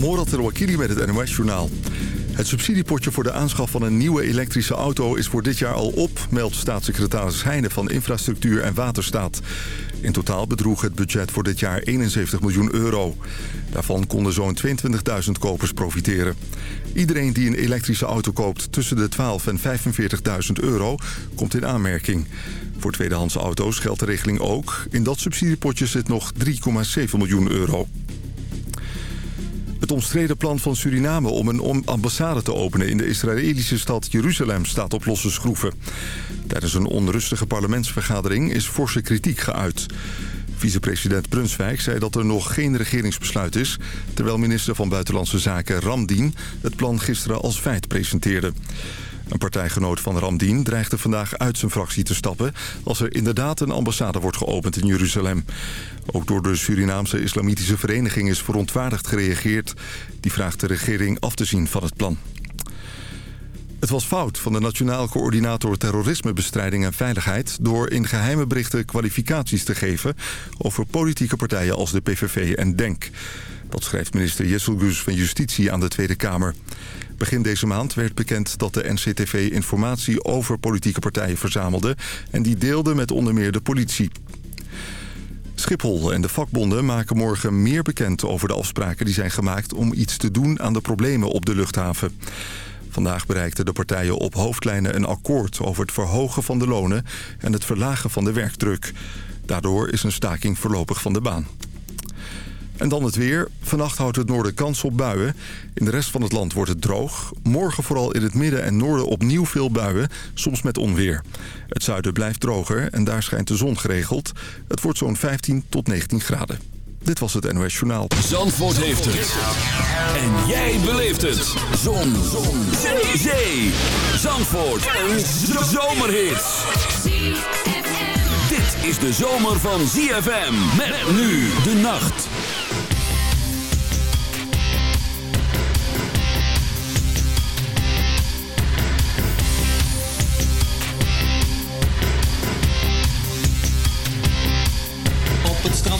Morat Wakili met het NOS Journaal. Het subsidiepotje voor de aanschaf van een nieuwe elektrische auto is voor dit jaar al op, meldt staatssecretaris Heijnen van Infrastructuur en Waterstaat. In totaal bedroeg het budget voor dit jaar 71 miljoen euro. Daarvan konden zo'n 22.000 kopers profiteren. Iedereen die een elektrische auto koopt tussen de 12 en 45.000 euro komt in aanmerking. Voor tweedehands auto's geldt de regeling ook. In dat subsidiepotje zit nog 3,7 miljoen euro. Het omstreden plan van Suriname om een ambassade te openen in de Israëlische stad Jeruzalem staat op losse schroeven. Tijdens een onrustige parlementsvergadering is forse kritiek geuit. Vicepresident Brunswijk zei dat er nog geen regeringsbesluit is... terwijl minister van Buitenlandse Zaken Ramdien het plan gisteren als feit presenteerde. Een partijgenoot van Ramdien dreigde vandaag uit zijn fractie te stappen... als er inderdaad een ambassade wordt geopend in Jeruzalem. Ook door de Surinaamse Islamitische Vereniging is verontwaardigd gereageerd. Die vraagt de regering af te zien van het plan. Het was fout van de Nationaal Coördinator Terrorismebestrijding en Veiligheid... door in geheime berichten kwalificaties te geven... over politieke partijen als de PVV en DENK. Dat schrijft minister Jesselgus van Justitie aan de Tweede Kamer. Begin deze maand werd bekend dat de NCTV informatie over politieke partijen verzamelde... en die deelde met onder meer de politie. Schiphol en de vakbonden maken morgen meer bekend over de afspraken die zijn gemaakt... om iets te doen aan de problemen op de luchthaven. Vandaag bereikten de partijen op hoofdlijnen een akkoord over het verhogen van de lonen... en het verlagen van de werkdruk. Daardoor is een staking voorlopig van de baan. En dan het weer. Vannacht houdt het noorden kans op buien. In de rest van het land wordt het droog. Morgen vooral in het midden en noorden opnieuw veel buien, soms met onweer. Het zuiden blijft droger en daar schijnt de zon geregeld. Het wordt zo'n 15 tot 19 graden. Dit was het NOS Journaal. Zandvoort heeft het. En jij beleeft het. Zon. zon. Zee. Zee. Zandvoort. Een zomerhit. Dit is de zomer van ZFM. Met nu de nacht.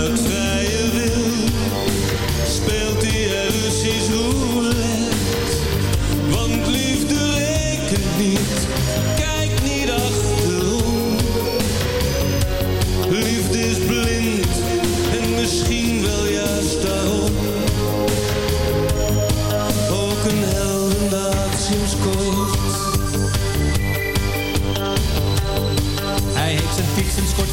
uit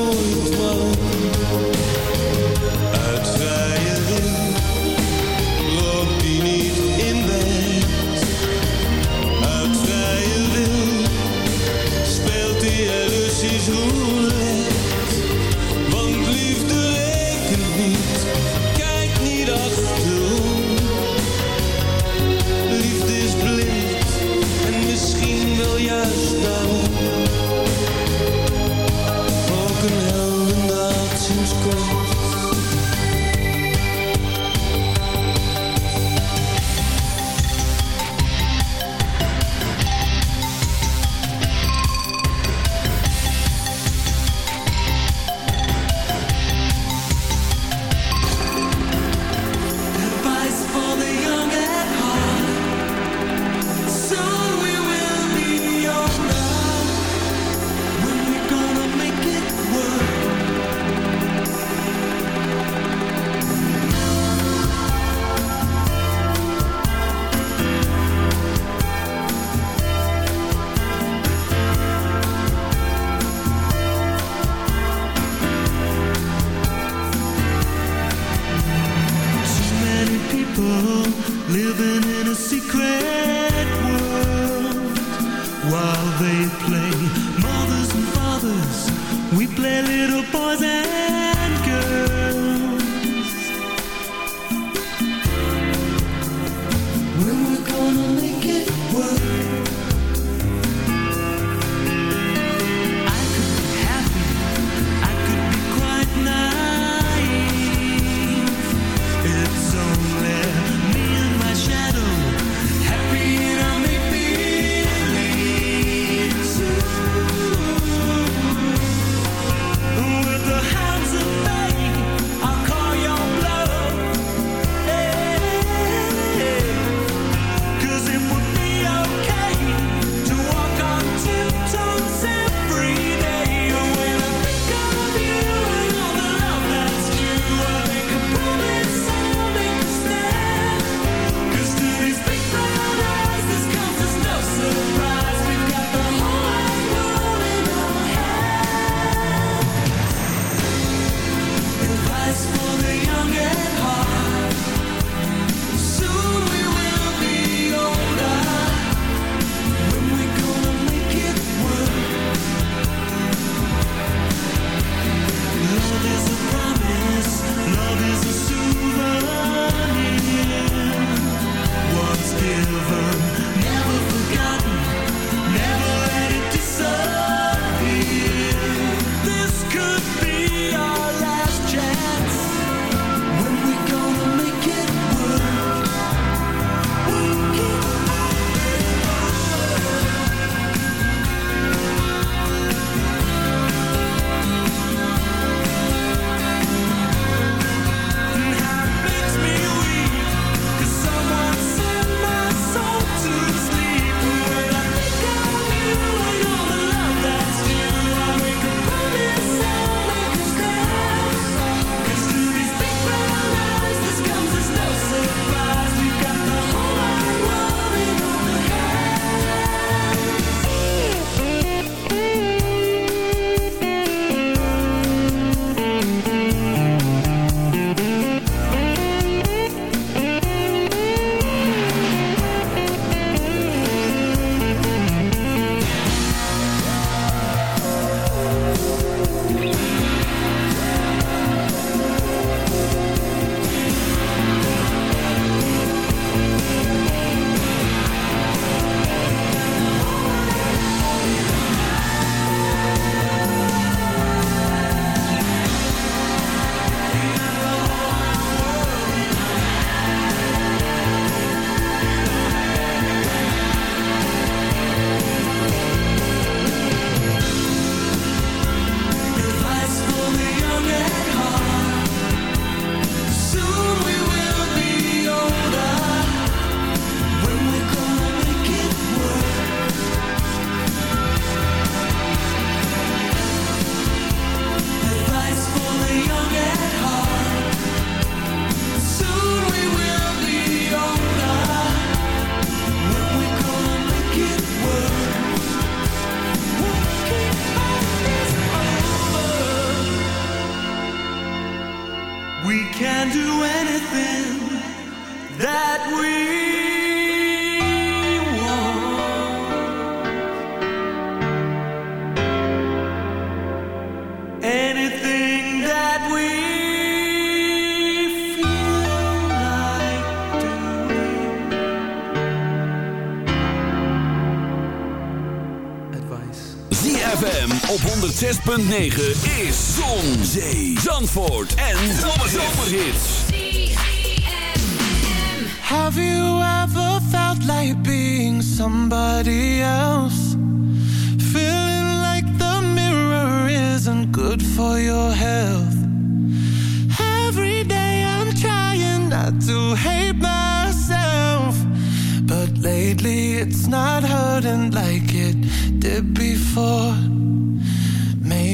know 106.9 is Zon, Zee, Zandvoort en Zomerhits. Have you ever felt like being somebody else? Feeling like the mirror isn't good for your health. Every day I'm trying not to hate myself. But lately it's not hurting like it did before.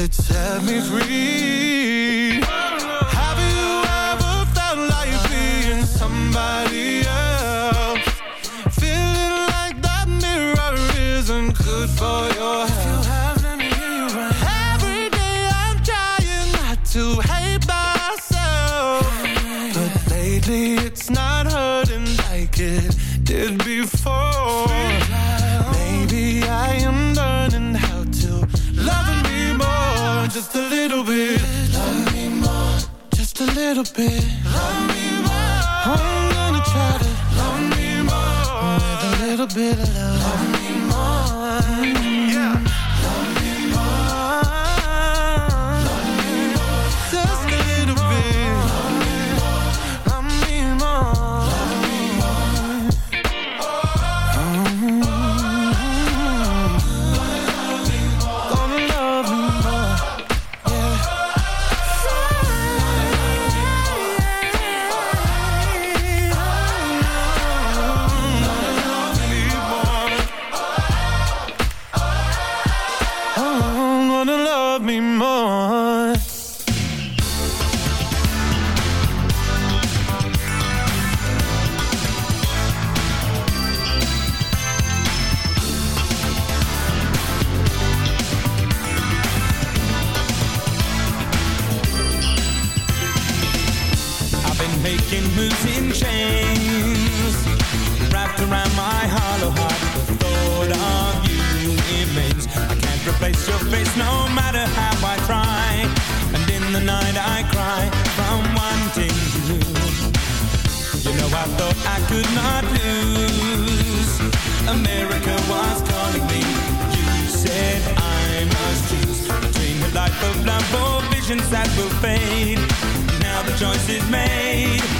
it set me free. Bit of love. That will fade. Now the choice is made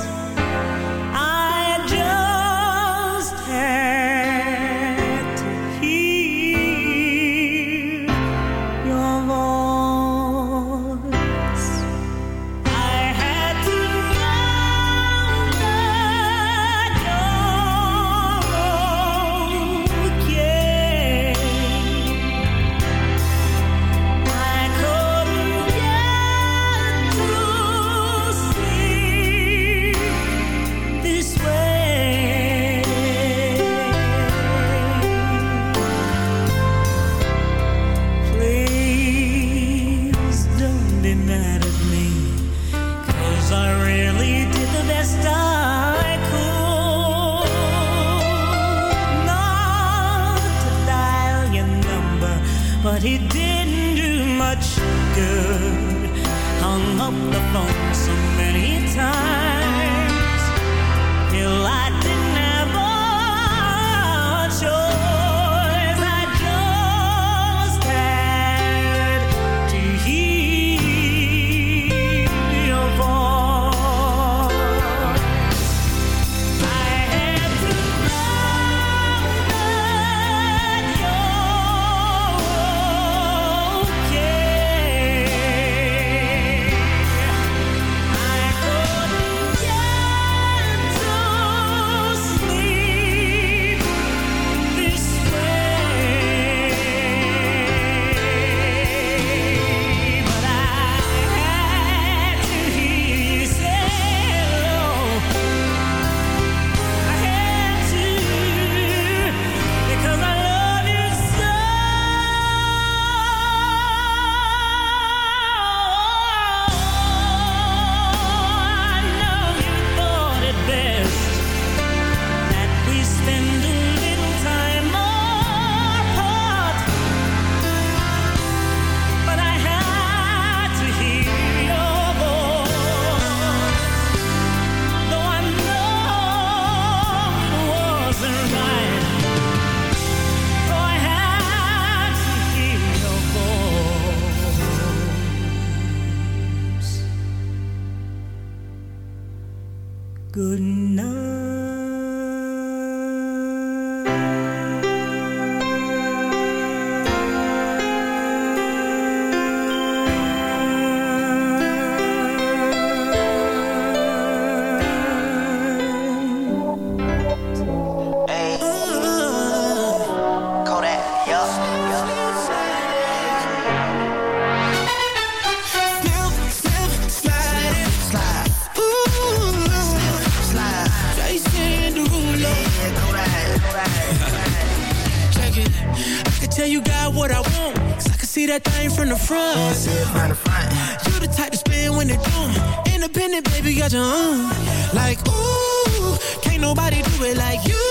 The front. It the front. You the type to spin when they're done. Independent, baby, got your own. Like, ooh, can't nobody do it like you.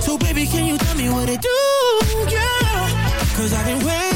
So, baby, can you tell me what it do? Yeah. Cause I've been waiting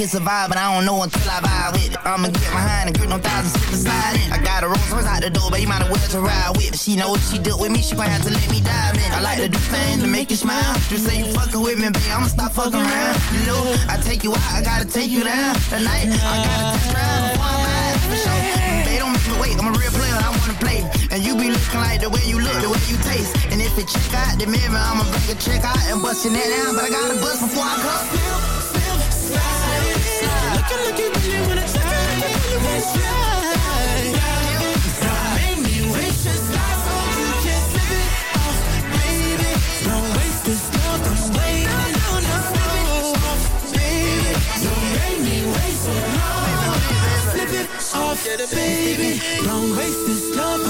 It's a but I don't know until I vibe with it. I'ma get behind and grip no thousand slip beside it. I got a Rolls Royce out the door, but you might as well to ride with. She know if she do with me, she gon' have to let me dive in. I like to do things to make you smile. Just say you fucking with me, babe, I'ma stop fucking around. You know, I take you out, I gotta take you down. Tonight, I gotta test drive before I ride. For sure. They don't make me wait, I'm a real player, I wanna play. And you be looking like the way you look, the way you taste. And if it check out the mirror, I'ma bring a check out and bust your neck down. But I gotta bust before I come. Baby. Don't waste this love,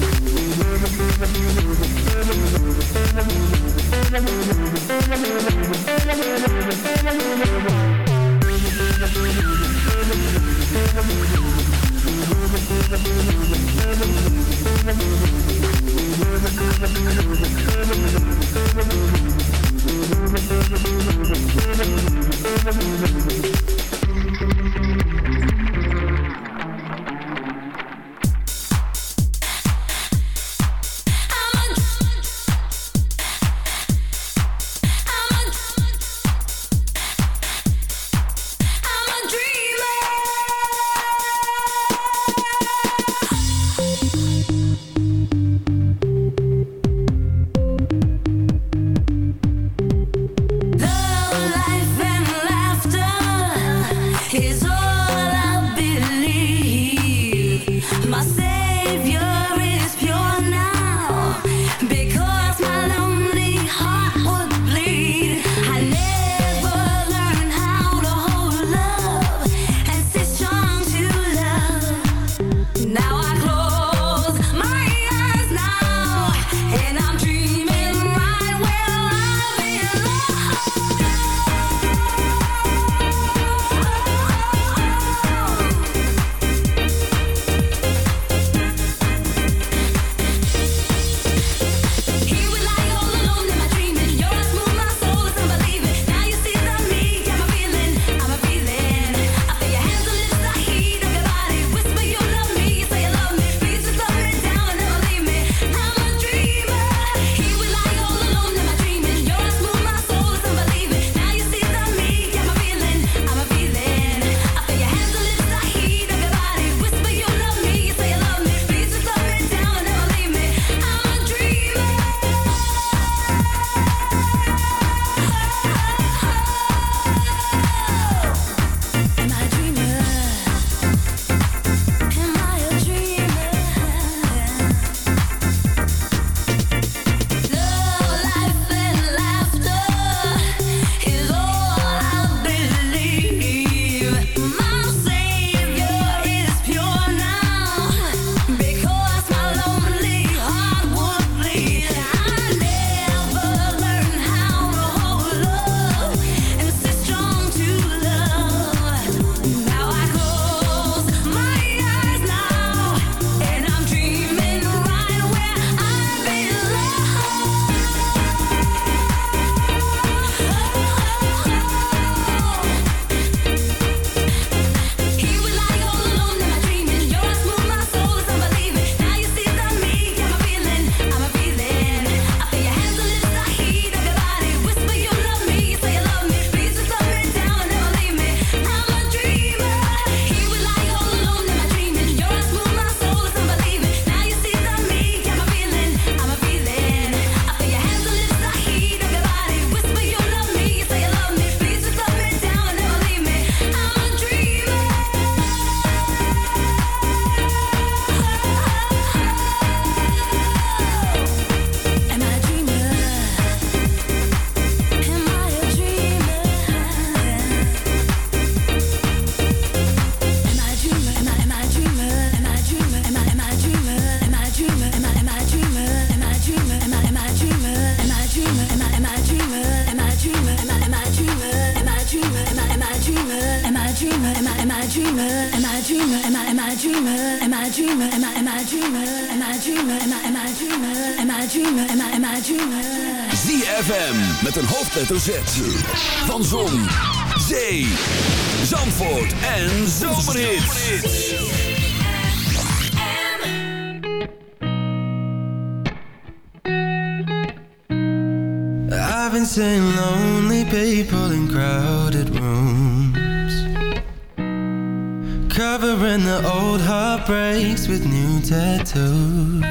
een hoofdletter Z. Van Zon, Zee, Zandvoort en Zomerhits. I've been seeing lonely people in crowded rooms Covering the old heartbreaks with new tattoos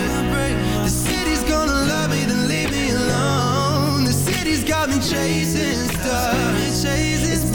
chasing stars.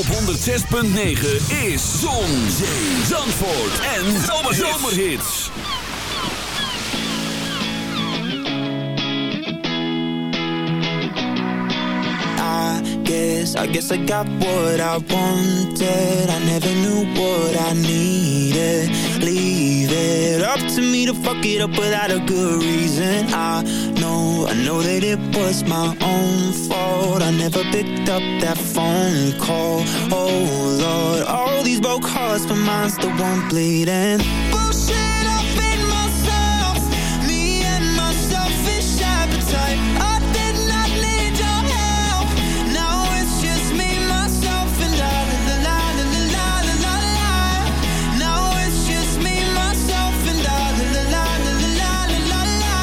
op 106.9 is Zon, Zee, Zandvoort en Zomerhits. I guess, I guess I got what I wanted. I never knew what I needed. Leave it up to me to fuck it up without a good reason. I know, I know that it was my own fault. I never picked up that phone call Oh Lord, all these broke hearts But mine's the one bleeding Bullshit I in myself Me and my selfish appetite I did not need your help Now it's just me, myself and I La la la la la la la la Now it's just me, myself and I La la la la la la la la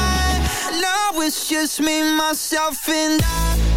Now it's just me, myself and I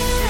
Yeah.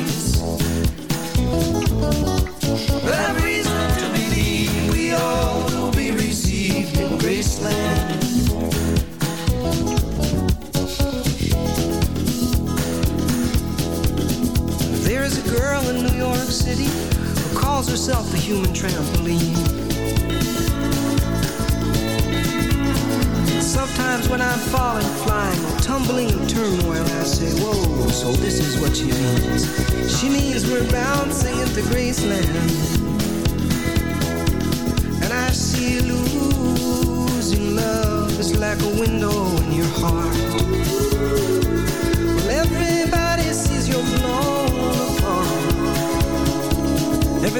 human trampoline. Sometimes when I'm falling, flying, tumbling in turmoil, I say, Whoa, so this is what she means. She means we're bouncing into Graceland. And I see losing love is like a window in your heart.